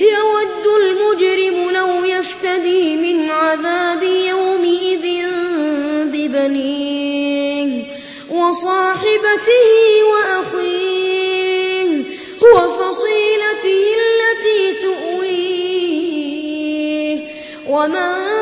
يود المجرم لو يفتدي من عذاب يومئذ ببنيه وصاحبته وأخيه وفصيلته التي تؤويه. ومن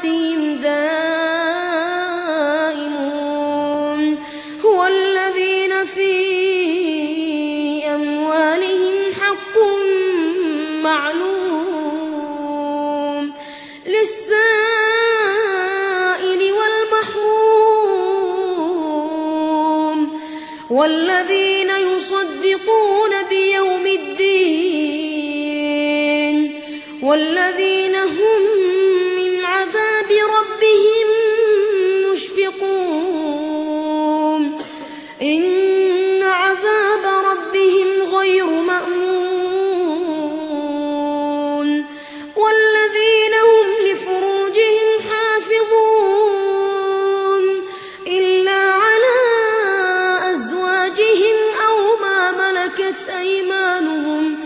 صلاتهم دائمون هو الذين في أموالهم حق معلوم للسائل والمحروم والذين يصدقون بيوم الدين والذين هم ملكت أيمانهم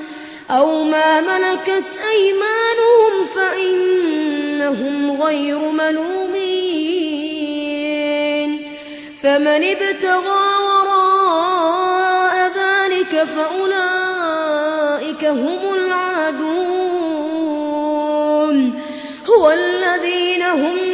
أو ما ملكت أيمانهم فإنهم غير ملومين فمن ابتغى وراء ذلك فأولئك هم العادون هو الذين هم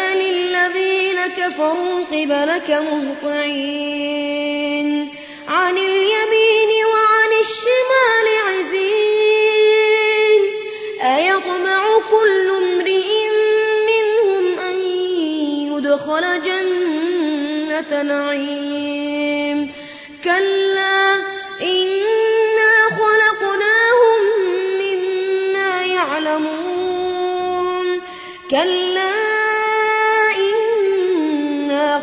كفروا قبلك مهطعين. عن اليمين وعن الشمال عزين. أيطمع كل امرئ منهم أن يدخل جنة نعيم. كلا إنا خلقناهم مما يعلمون. كلا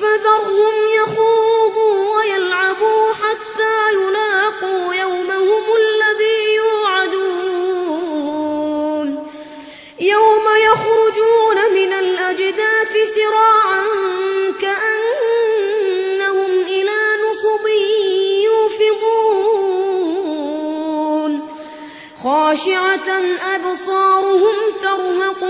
فذرهم يخوضوا ويلعبوا حتى يلاقوا يومهم الذي يوعدون. يوم يخرجون من الأجداث سراعا كأنهم إلى نصب يوفضون. خاشعة أبصارهم ترهقهم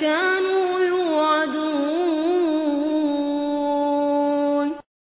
ذلة